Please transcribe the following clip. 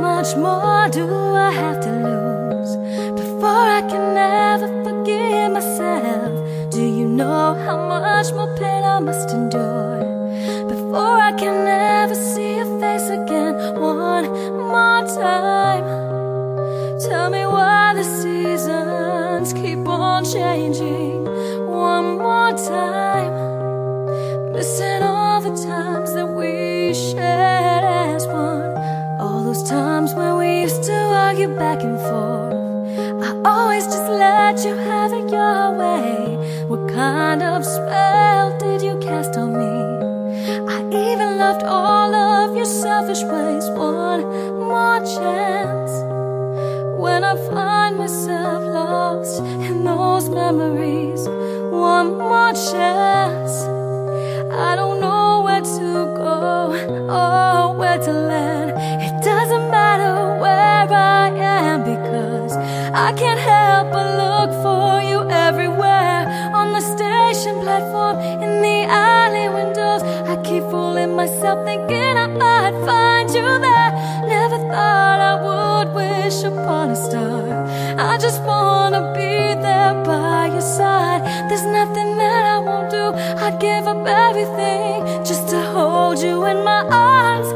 Much more do I have to lose before I can ever forgive myself? Do you know how much more pain I must endure before I can ever see your face again one more time? Tell me why the seasons keep on changing one more time. Missing all the times that we times when we used to argue back and forth. I always just let you have it your way. What kind of spell did you cast on me? I even loved all of your selfish ways. One more chance. When I find myself lost in those memories, one more chance. I don't can't help but look for you everywhere on the station platform, in the alley windows. I keep fooling myself thinking I might find you there. Never thought I would wish upon a star. I just wanna be there by your side. There's nothing that I won't do. I'd give up everything just to hold you in my arms